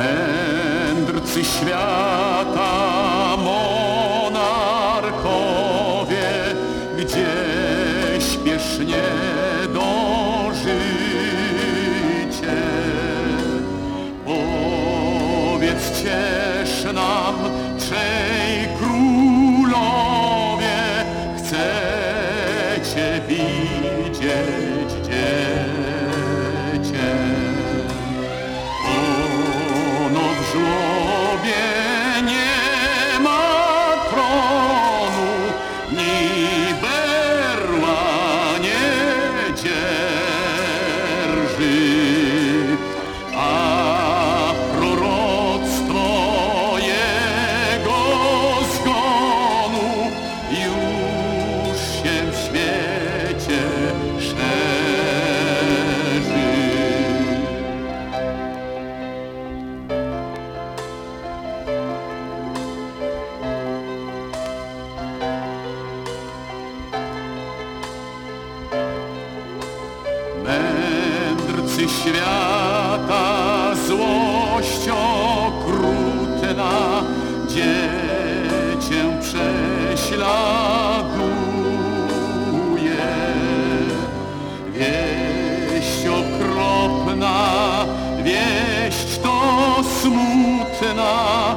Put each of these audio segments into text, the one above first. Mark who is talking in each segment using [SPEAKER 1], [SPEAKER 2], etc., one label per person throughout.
[SPEAKER 1] Mędrcy świata, monarchowie, gdzie śpiesznie dążycie. Powiedzcież nam, trzej królowie, chcecie widzieć Mędrcy świata, złość okrutna, dziecię prześladuje. Wieść okropna, wieść to smutna,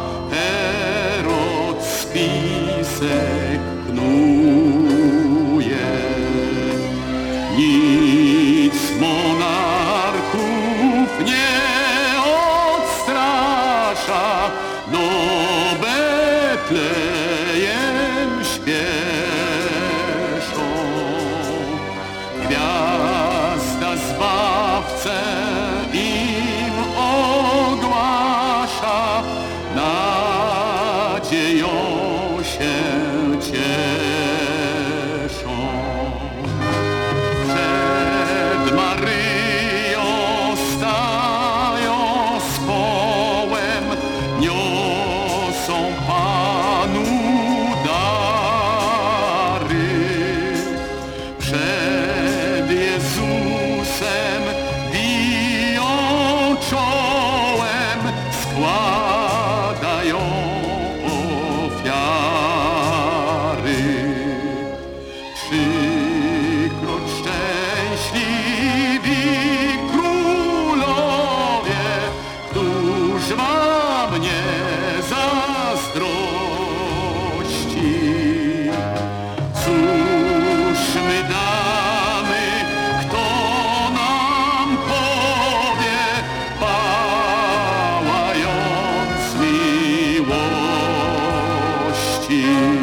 [SPEAKER 1] śpieszą. Gwiazda Zbawcę im ogłasza, nadzieją się cieszą. Przed Maryją stają z połem, niosą You.